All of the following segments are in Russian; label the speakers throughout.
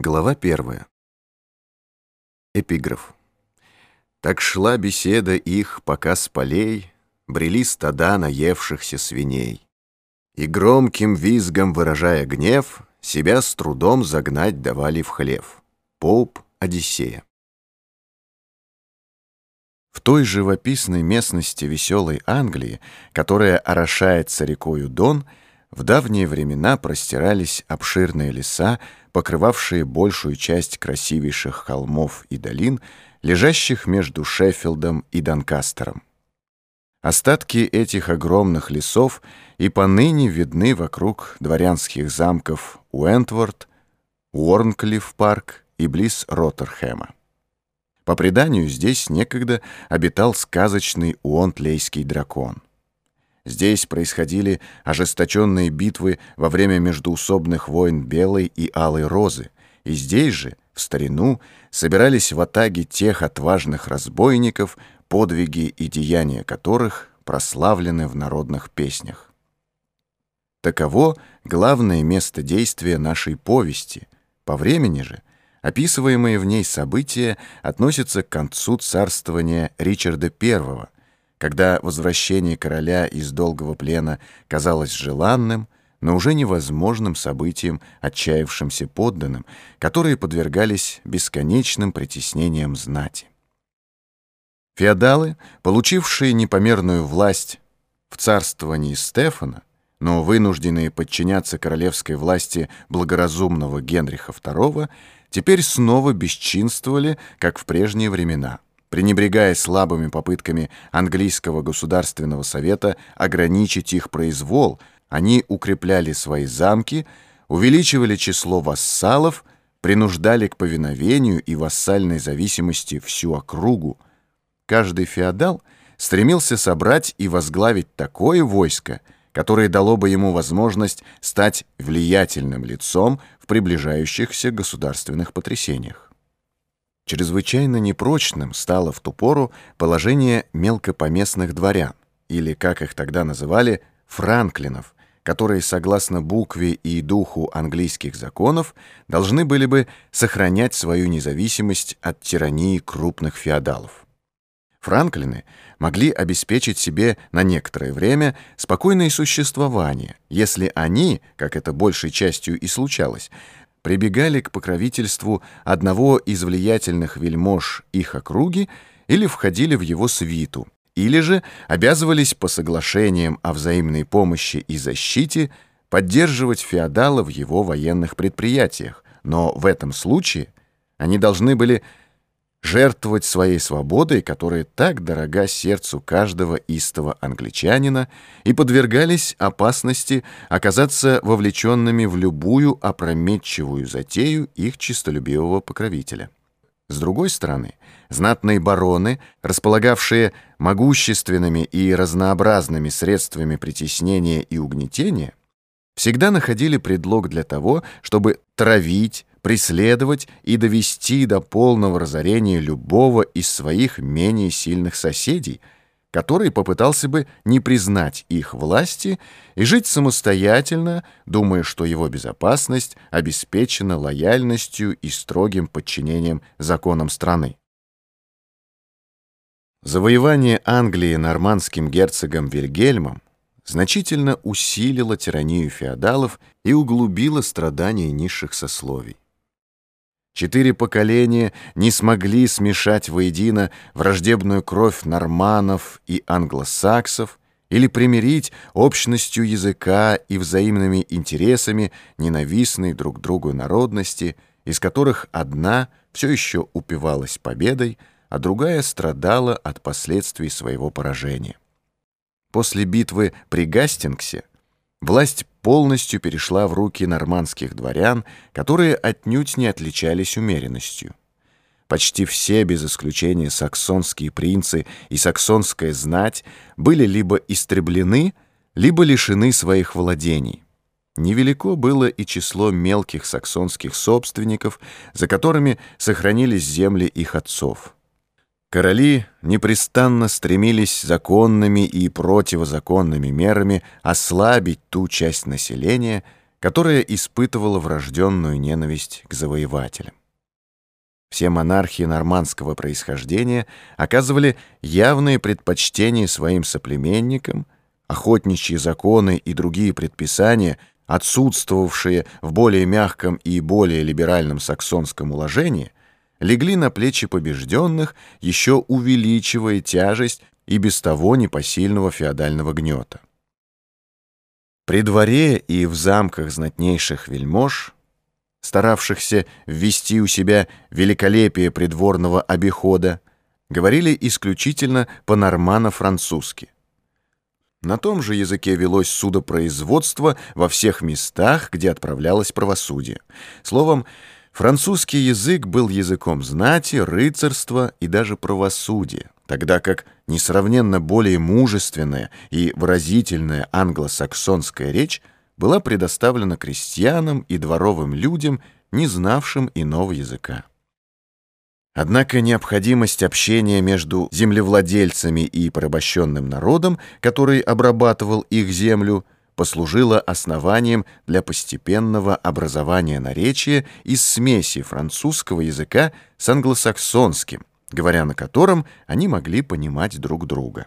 Speaker 1: Глава первая. Эпиграф. Так шла беседа их, пока с полей Брели стада наевшихся свиней. И громким визгом выражая гнев, Себя с трудом загнать давали в хлев. Поуп Одиссея. В той живописной местности веселой Англии, которая орошается рекою Дон, в давние времена простирались обширные леса, покрывавшие большую часть красивейших холмов и долин, лежащих между Шеффилдом и Донкастером. Остатки этих огромных лесов и поныне видны вокруг дворянских замков Уэнтворд, Уорнклифф-парк и близ Роттерхэма. По преданию, здесь некогда обитал сказочный уонтлейский дракон. Здесь происходили ожесточенные битвы во время междуусобных войн Белой и Алой Розы, и здесь же, в старину, собирались в атаге тех отважных разбойников, подвиги и деяния которых прославлены в народных песнях. Таково главное место действия нашей повести. По времени же описываемые в ней события относятся к концу царствования Ричарда I, когда возвращение короля из долгого плена казалось желанным, но уже невозможным событием отчаявшимся подданным, которые подвергались бесконечным притеснениям знати. Феодалы, получившие непомерную власть в царствовании Стефана, но вынужденные подчиняться королевской власти благоразумного Генриха II, теперь снова бесчинствовали, как в прежние времена – пренебрегая слабыми попытками английского государственного совета ограничить их произвол, они укрепляли свои замки, увеличивали число вассалов, принуждали к повиновению и вассальной зависимости всю округу. Каждый феодал стремился собрать и возглавить такое войско, которое дало бы ему возможность стать влиятельным лицом в приближающихся государственных потрясениях. Чрезвычайно непрочным стало в ту пору положение мелкопоместных дворян, или, как их тогда называли, франклинов, которые, согласно букве и духу английских законов, должны были бы сохранять свою независимость от тирании крупных феодалов. Франклины могли обеспечить себе на некоторое время спокойное существование, если они, как это большей частью и случалось, прибегали к покровительству одного из влиятельных вельмож их округи или входили в его свиту, или же обязывались по соглашениям о взаимной помощи и защите поддерживать феодала в его военных предприятиях, но в этом случае они должны были жертвовать своей свободой, которая так дорога сердцу каждого истого англичанина, и подвергались опасности оказаться вовлеченными в любую опрометчивую затею их чистолюбивого покровителя. С другой стороны, знатные бароны, располагавшие могущественными и разнообразными средствами притеснения и угнетения, всегда находили предлог для того, чтобы травить, преследовать и довести до полного разорения любого из своих менее сильных соседей, который попытался бы не признать их власти и жить самостоятельно, думая, что его безопасность обеспечена лояльностью и строгим подчинением законам страны. Завоевание Англии нормандским герцогом Вильгельмом значительно усилило тиранию феодалов и углубило страдания низших сословий. Четыре поколения не смогли смешать воедино враждебную кровь норманов и англосаксов или примирить общностью языка и взаимными интересами ненавистные друг другу народности, из которых одна все еще упивалась победой, а другая страдала от последствий своего поражения. После битвы при Гастингсе власть полностью перешла в руки нормандских дворян, которые отнюдь не отличались умеренностью. Почти все, без исключения саксонские принцы и саксонская знать, были либо истреблены, либо лишены своих владений. Невелико было и число мелких саксонских собственников, за которыми сохранились земли их отцов. Короли непрестанно стремились законными и противозаконными мерами ослабить ту часть населения, которая испытывала врожденную ненависть к завоевателям. Все монархии нормандского происхождения оказывали явные предпочтения своим соплеменникам, охотничьи законы и другие предписания, отсутствовавшие в более мягком и более либеральном саксонском уложении, легли на плечи побежденных, еще увеличивая тяжесть и без того непосильного феодального гнета. При дворе и в замках знатнейших вельмож старавшихся ввести у себя великолепие придворного обихода, говорили исключительно по-нормано-французски. На том же языке велось судопроизводство во всех местах, где отправлялось правосудие. Словом, французский язык был языком знати, рыцарства и даже правосудия, тогда как несравненно более мужественная и выразительная англосаксонская речь – была предоставлена крестьянам и дворовым людям, не знавшим иного языка. Однако необходимость общения между землевладельцами и порабощенным народом, который обрабатывал их землю, послужила основанием для постепенного образования наречия из смеси французского языка с англосаксонским, говоря на котором они могли понимать друг друга.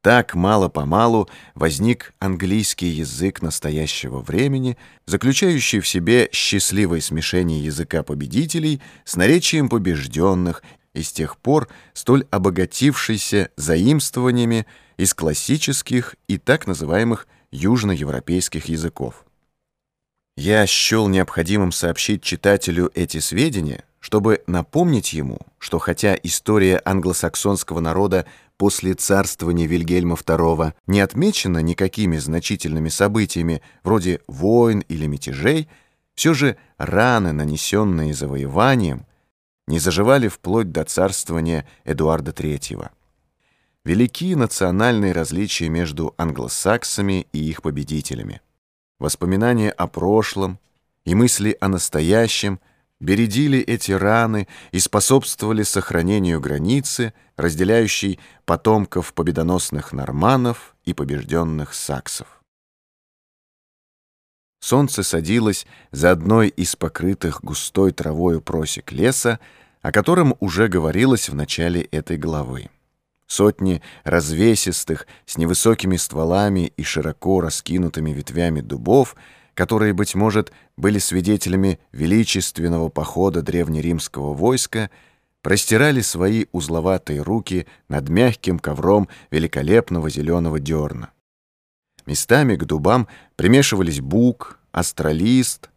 Speaker 1: Так мало-помалу возник английский язык настоящего времени, заключающий в себе счастливое смешение языка победителей с наречием побежденных и с тех пор столь обогатившийся заимствованиями из классических и так называемых южноевропейских языков. Я счел необходимым сообщить читателю эти сведения, чтобы напомнить ему, что хотя история англосаксонского народа после царствования Вильгельма II не отмечена никакими значительными событиями вроде войн или мятежей, все же раны, нанесенные завоеванием, не заживали вплоть до царствования Эдуарда III. Велики национальные различия между англосаксами и их победителями. Воспоминания о прошлом и мысли о настоящем – бередили эти раны и способствовали сохранению границы, разделяющей потомков победоносных норманов и побежденных саксов. Солнце садилось за одной из покрытых густой травою просек леса, о котором уже говорилось в начале этой главы. Сотни развесистых, с невысокими стволами и широко раскинутыми ветвями дубов — которые, быть может, были свидетелями величественного похода древнеримского войска, простирали свои узловатые руки над мягким ковром великолепного зеленого дерна. Местами к дубам примешивались бук, астролист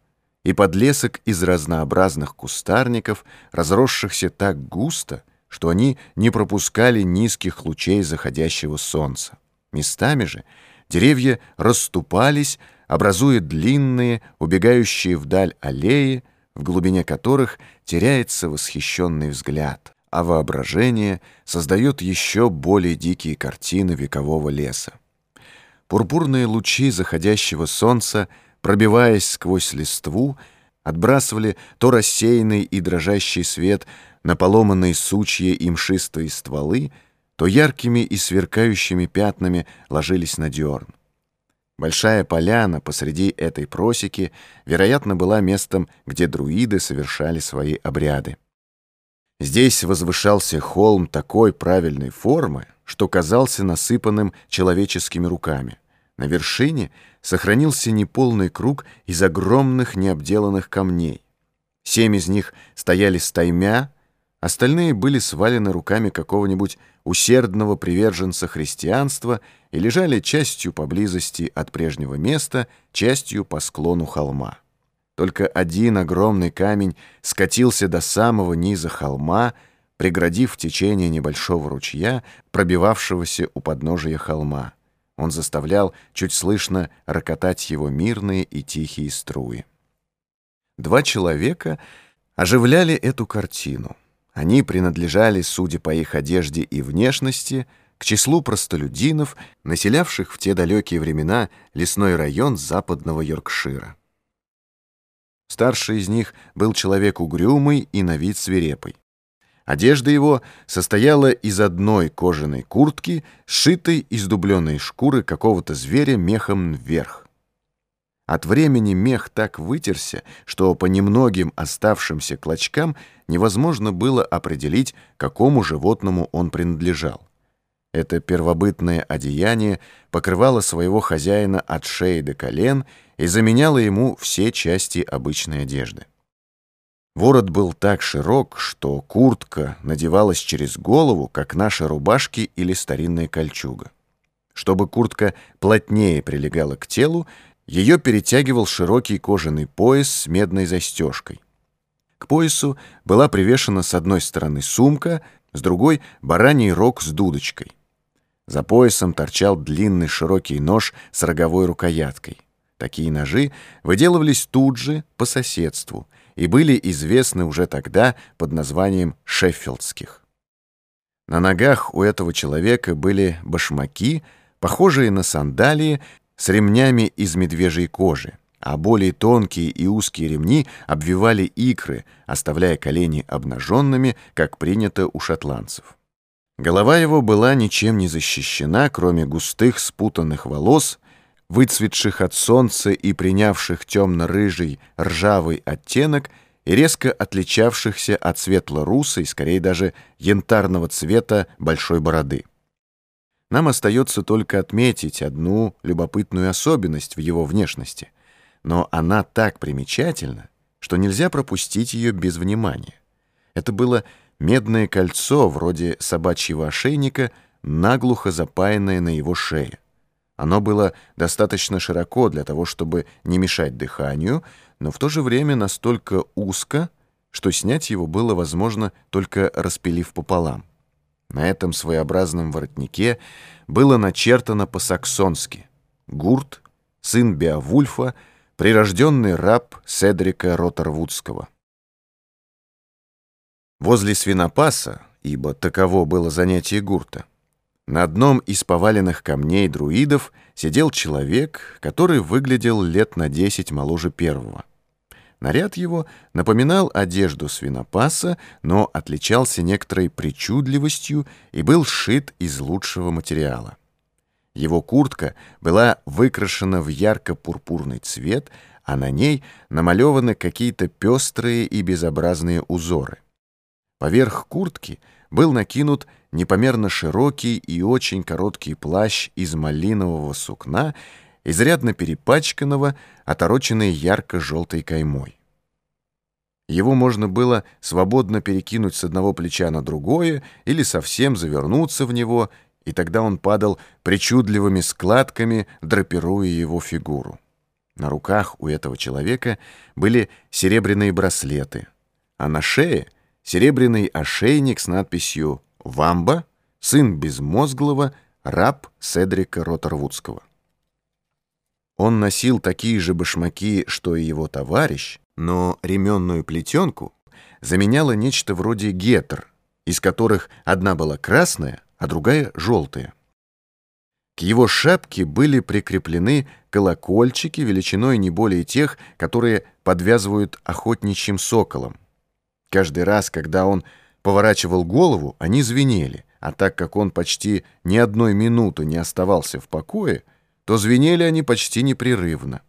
Speaker 1: и подлесок из разнообразных кустарников, разросшихся так густо, что они не пропускали низких лучей заходящего солнца. Местами же деревья расступались, образуя длинные, убегающие вдаль аллеи, в глубине которых теряется восхищенный взгляд, а воображение создает еще более дикие картины векового леса. Пурпурные лучи заходящего солнца, пробиваясь сквозь листву, отбрасывали то рассеянный и дрожащий свет на поломанные сучья и мшистые стволы, то яркими и сверкающими пятнами ложились на дерн. Большая поляна посреди этой просеки, вероятно, была местом, где друиды совершали свои обряды. Здесь возвышался холм такой правильной формы, что казался насыпанным человеческими руками. На вершине сохранился неполный круг из огромных необделанных камней. Семь из них стояли стаймя, остальные были свалены руками какого-нибудь усердного приверженца христианства и лежали частью поблизости от прежнего места, частью по склону холма. Только один огромный камень скатился до самого низа холма, преградив течение небольшого ручья, пробивавшегося у подножия холма. Он заставлял чуть слышно рокотать его мирные и тихие струи. Два человека оживляли эту картину. Они принадлежали, судя по их одежде и внешности, к числу простолюдинов, населявших в те далекие времена лесной район западного Йоркшира. Старший из них был человек угрюмый и на вид свирепый. Одежда его состояла из одной кожаной куртки, сшитой из дубленной шкуры какого-то зверя мехом вверх. От времени мех так вытерся, что по немногим оставшимся клочкам невозможно было определить, какому животному он принадлежал. Это первобытное одеяние покрывало своего хозяина от шеи до колен и заменяло ему все части обычной одежды. Ворот был так широк, что куртка надевалась через голову, как наши рубашки или старинная кольчуга. Чтобы куртка плотнее прилегала к телу, ее перетягивал широкий кожаный пояс с медной застежкой. К поясу была привешена с одной стороны сумка, с другой — бараний рог с дудочкой. За поясом торчал длинный широкий нож с роговой рукояткой. Такие ножи выделывались тут же, по соседству, и были известны уже тогда под названием шеффилдских. На ногах у этого человека были башмаки, похожие на сандалии с ремнями из медвежьей кожи, а более тонкие и узкие ремни обвивали икры, оставляя колени обнаженными, как принято у шотландцев. Голова его была ничем не защищена, кроме густых спутанных волос, выцветших от солнца и принявших темно-рыжий ржавый оттенок и резко отличавшихся от светло-русой, скорее даже янтарного цвета большой бороды. Нам остается только отметить одну любопытную особенность в его внешности, но она так примечательна, что нельзя пропустить ее без внимания. Это было медное кольцо, вроде собачьего ошейника, наглухо запаянное на его шее. Оно было достаточно широко для того, чтобы не мешать дыханию, но в то же время настолько узко, что снять его было возможно, только распилив пополам. На этом своеобразном воротнике было начертано по-саксонски «Гурт, сын Беовульфа, прирожденный раб Седрика Ротервудского». Возле свинопаса, ибо таково было занятие Гурта, на одном из поваленных камней друидов сидел человек, который выглядел лет на десять моложе первого. Наряд его напоминал одежду свинопаса, но отличался некоторой причудливостью и был сшит из лучшего материала. Его куртка была выкрашена в ярко-пурпурный цвет, а на ней намалеваны какие-то пестрые и безобразные узоры. Поверх куртки был накинут непомерно широкий и очень короткий плащ из малинового сукна, изрядно перепачканного, отороченный ярко-желтой каймой. Его можно было свободно перекинуть с одного плеча на другое или совсем завернуться в него, и тогда он падал причудливыми складками, драпируя его фигуру. На руках у этого человека были серебряные браслеты, а на шее — серебряный ошейник с надписью «Вамба, сын безмозглого, раб Седрика Ротервудского». Он носил такие же башмаки, что и его товарищ, но ременную плетенку заменяло нечто вроде гетр, из которых одна была красная, а другая — желтая. К его шапке были прикреплены колокольчики величиной не более тех, которые подвязывают охотничьим соколом. Каждый раз, когда он поворачивал голову, они звенели, а так как он почти ни одной минуты не оставался в покое, то звенели они почти непрерывно.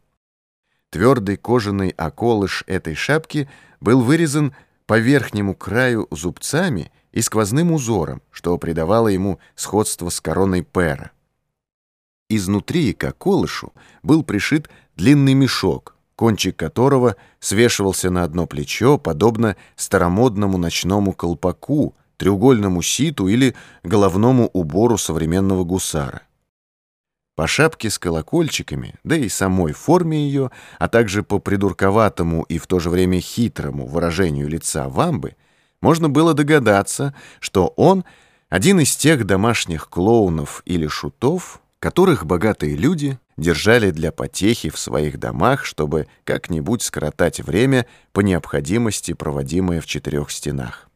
Speaker 1: Твердый кожаный околыш этой шапки был вырезан по верхнему краю зубцами и сквозным узором, что придавало ему сходство с короной пера. Изнутри к околышу был пришит длинный мешок, кончик которого свешивался на одно плечо, подобно старомодному ночному колпаку, треугольному ситу или головному убору современного гусара. По шапке с колокольчиками, да и самой форме ее, а также по придурковатому и в то же время хитрому выражению лица вамбы, можно было догадаться, что он один из тех домашних клоунов или шутов, которых богатые люди держали для потехи в своих домах, чтобы как-нибудь скоротать время по необходимости, проводимое в четырех стенах.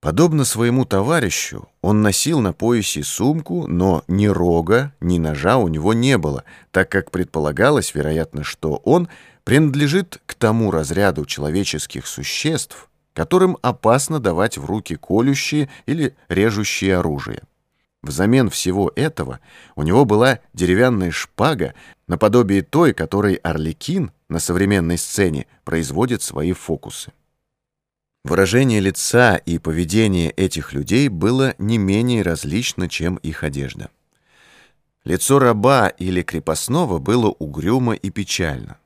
Speaker 1: Подобно своему товарищу, он носил на поясе сумку, но ни рога, ни ножа у него не было, так как предполагалось, вероятно, что он принадлежит к тому разряду человеческих существ, которым опасно давать в руки колющие или режущие оружие. Взамен всего этого у него была деревянная шпага, наподобие той, которой Орликин на современной сцене производит свои фокусы. Выражение лица и поведение этих людей было не менее различно, чем их одежда. Лицо раба или крепостного было угрюмо и печально.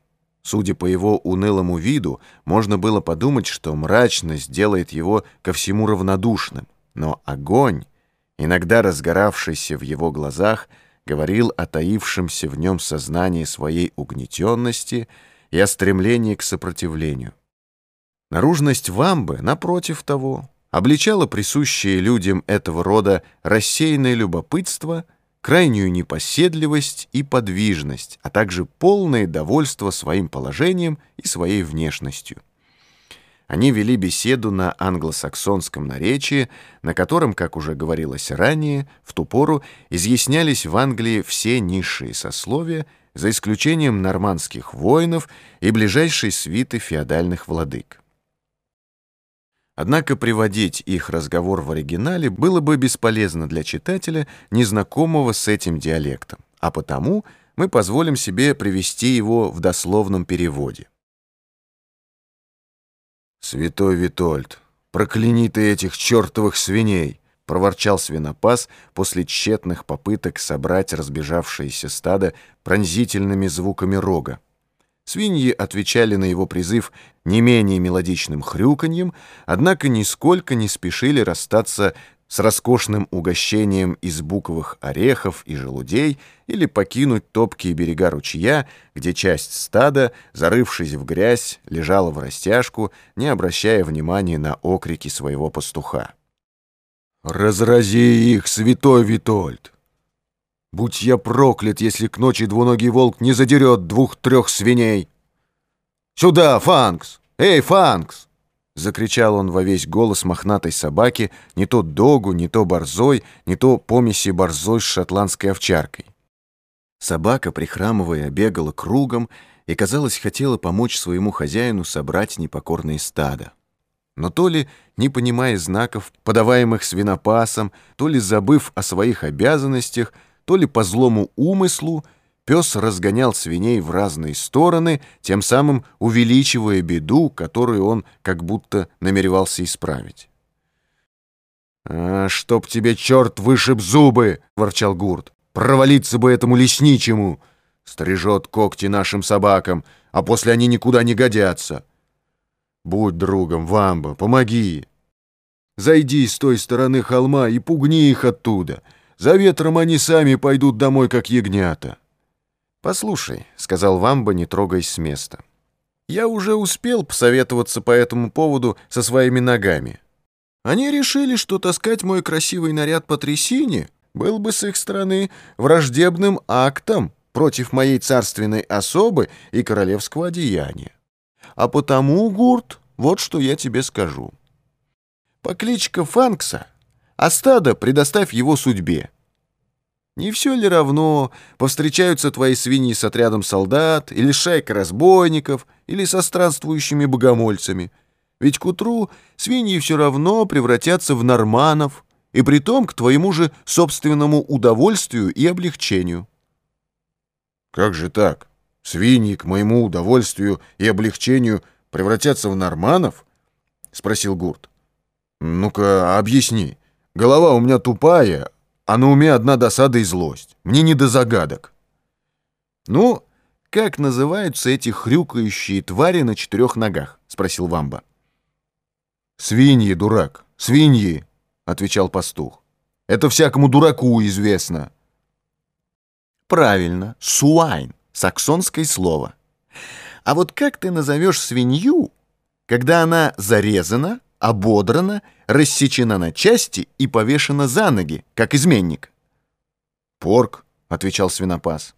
Speaker 1: Судя по его унылому виду, можно было подумать, что мрачность делает его ко всему равнодушным. Но огонь, иногда разгоравшийся в его глазах, говорил о таившемся в нем сознании своей угнетенности и о стремлении к сопротивлению. Наружность вамбы, напротив того, обличала присущие людям этого рода рассеянное любопытство — крайнюю непоседливость и подвижность, а также полное довольство своим положением и своей внешностью. Они вели беседу на англосаксонском наречии, на котором, как уже говорилось ранее, в ту пору изъяснялись в Англии все низшие сословия, за исключением нормандских воинов и ближайшей свиты феодальных владык. Однако приводить их разговор в оригинале было бы бесполезно для читателя, незнакомого с этим диалектом, а потому мы позволим себе привести его в дословном переводе. «Святой Витольд, прокляни ты этих чертовых свиней!» — проворчал свинопас после тщетных попыток собрать разбежавшееся стадо пронзительными звуками рога. Свиньи отвечали на его призыв не менее мелодичным хрюканьем, однако нисколько не спешили расстаться с роскошным угощением из буковых орехов и желудей или покинуть топкие берега ручья, где часть стада, зарывшись в грязь, лежала в растяжку, не обращая внимания на окрики своего пастуха. «Разрази их, святой Витольд!» Будь я проклят, если к ночи двуногий волк не задерет двух-трех свиней. «Сюда, Фанкс! Эй, Фанкс!» Закричал он во весь голос мохнатой собаки, не то догу, не то борзой, не то помеси борзой с шотландской овчаркой. Собака, прихрамывая, бегала кругом и, казалось, хотела помочь своему хозяину собрать непокорные стада. Но то ли, не понимая знаков, подаваемых свинопасом, то ли забыв о своих обязанностях, то ли по злому умыслу, пес разгонял свиней в разные стороны, тем самым увеличивая беду, которую он как будто намеревался исправить. «А, чтоб тебе черт вышиб зубы!» — ворчал Гурт. «Провалиться бы этому лесничему! Стрижет когти нашим собакам, а после они никуда не годятся. Будь другом, Вамба, помоги! Зайди с той стороны холма и пугни их оттуда!» За ветром они сами пойдут домой, как ягнята. «Послушай», — сказал Вамба, не трогаясь с места. «Я уже успел посоветоваться по этому поводу со своими ногами. Они решили, что таскать мой красивый наряд по трясине был бы с их стороны враждебным актом против моей царственной особы и королевского одеяния. А потому, Гурт, вот что я тебе скажу. Покличка Фанкса — а стадо предоставь его судьбе. Не все ли равно, повстречаются твои свиньи с отрядом солдат, или шайка разбойников, или со странствующими богомольцами? Ведь к утру свиньи все равно превратятся в норманов, и притом к твоему же собственному удовольствию и облегчению. Как же так? Свиньи к моему удовольствию и облегчению превратятся в норманов? Спросил Гурт. Ну-ка, объясни. Голова у меня тупая, а на уме одна досада и злость. Мне не до загадок. Ну, как называются эти хрюкающие твари на четырех ногах? Спросил Вамба. Свиньи, дурак, свиньи, отвечал пастух. Это всякому дураку известно. Правильно, суайн, саксонское слово. А вот как ты назовешь свинью, когда она зарезана, ободрана, рассечена на части и повешена за ноги, как изменник. «Порк», — отвечал свинопас.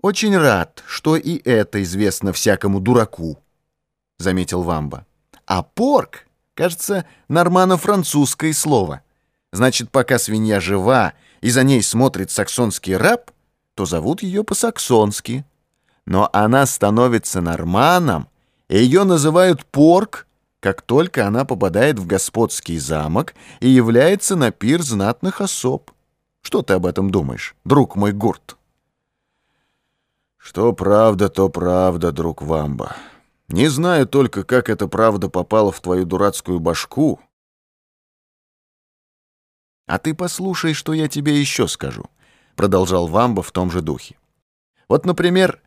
Speaker 1: «Очень рад, что и это известно всякому дураку», — заметил Вамба. «А порк, кажется, нормано-французское слово. Значит, пока свинья жива и за ней смотрит саксонский раб, то зовут ее по-саксонски. Но она становится норманом, и ее называют порк как только она попадает в господский замок и является на пир знатных особ. Что ты об этом думаешь, друг мой Гурт?
Speaker 2: Что правда, то правда, друг Вамба. Не знаю только, как эта правда попала в твою дурацкую башку.
Speaker 1: А ты послушай, что я тебе еще скажу, продолжал Вамба в том же духе. Вот, например,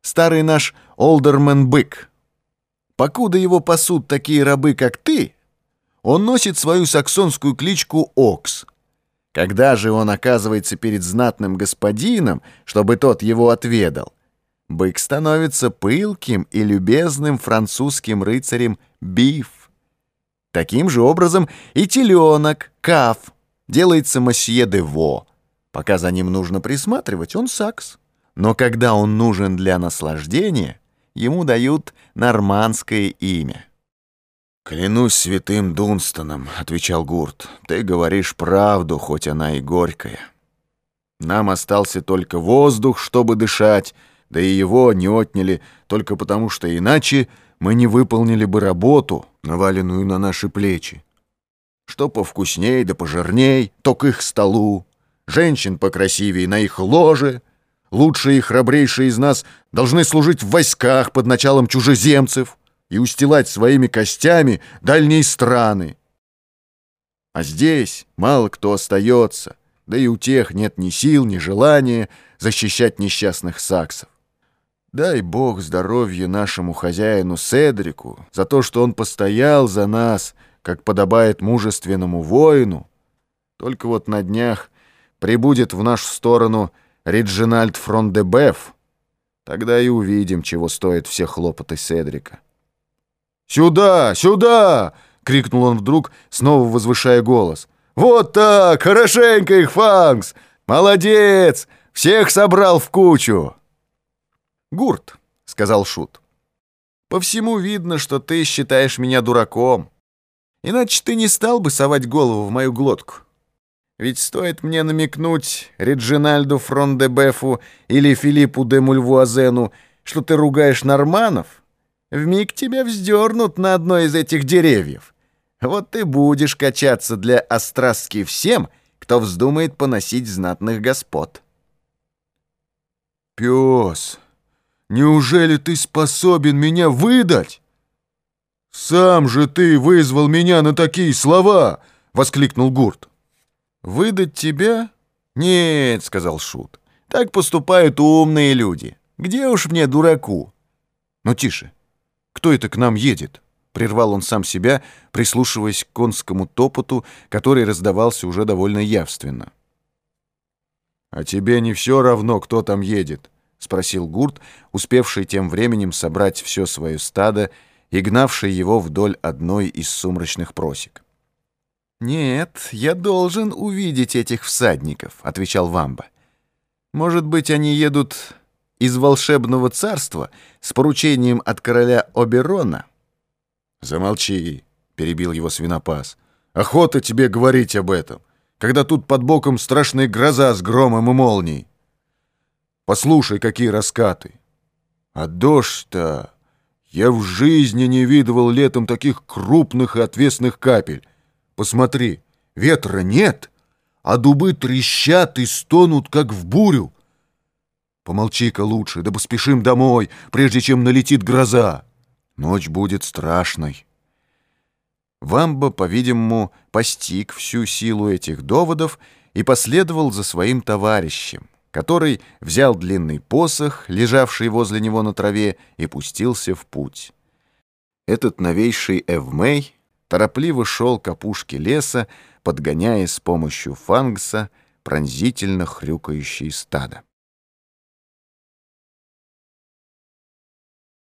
Speaker 1: старый наш Олдермен-бык. Покуда его пасут такие рабы, как ты, он носит свою саксонскую кличку Окс. Когда же он оказывается перед знатным господином, чтобы тот его отведал, бык становится пылким и любезным французским рыцарем Биф. Таким же образом и теленок, Каф, делается мосье де Во. Пока за ним нужно присматривать, он сакс. Но когда он нужен для наслаждения, ему дают нормандское имя.
Speaker 2: «Клянусь святым Дунстоном», — отвечал Гурт, — «ты говоришь правду, хоть она и горькая. Нам остался только воздух, чтобы дышать, да и его не отняли только потому, что иначе мы не выполнили бы работу, наваленную на наши плечи. Что повкусней да пожирней, то к их столу, женщин покрасивее на их ложе — Лучшие и храбрейшие из нас должны служить в войсках под началом чужеземцев и устилать своими костями дальние страны. А здесь мало кто остается, да и у тех нет ни сил, ни желания защищать несчастных саксов. Дай Бог здоровья нашему хозяину Седрику за то, что он постоял за нас, как подобает мужественному воину. Только вот на днях прибудет в нашу сторону — Риджинальд Фрондебеф, тогда и увидим, чего стоят все хлопоты Седрика.
Speaker 1: «Сюда! Сюда!» — крикнул он вдруг, снова возвышая голос. «Вот так! Хорошенько их, Фанкс! Молодец! Всех собрал в кучу!» «Гурт», — сказал Шут, — «по всему видно, что ты считаешь меня дураком. Иначе ты не стал бы совать голову в мою глотку». Ведь стоит мне намекнуть Реджинальду Фрондебефу или Филиппу де Мульвуазену, что ты ругаешь норманов, вмиг тебя вздернут на одно из этих деревьев. Вот ты будешь качаться для острастки всем, кто вздумает поносить знатных господ.
Speaker 2: Пес, неужели ты способен меня выдать? Сам же ты вызвал меня на такие слова, воскликнул Гурт.
Speaker 1: «Выдать тебя? Нет», — сказал Шут. «Так поступают умные люди. Где уж мне, дураку?» «Ну, тише. Кто это к нам едет?» Прервал он сам себя, прислушиваясь к конскому топоту, который раздавался уже довольно явственно.
Speaker 2: «А тебе не все равно, кто там едет?» — спросил Гурт, успевший тем временем собрать все свое стадо и гнавший его вдоль одной из сумрачных просек.
Speaker 1: «Нет, я должен увидеть этих всадников», — отвечал Вамба. «Может быть, они едут из волшебного царства с поручением от короля Оберона?»
Speaker 2: «Замолчи», — перебил его свинопас. «Охота тебе говорить об этом, когда тут под боком страшная гроза с громом и молнией. Послушай, какие раскаты. А дождь-то... Я в жизни не видывал летом таких крупных и отвесных капель. Посмотри, ветра нет, а дубы трещат и стонут, как в бурю. Помолчи-ка лучше, да поспешим домой, прежде чем налетит гроза. Ночь будет страшной.
Speaker 1: Вамба, по-видимому, постиг всю силу этих доводов и последовал за своим товарищем, который взял длинный посох, лежавший возле него на траве, и пустился в путь. Этот новейший Эвмей торопливо шел к опушке леса, подгоняя с помощью фангса пронзительно хрюкающие стадо.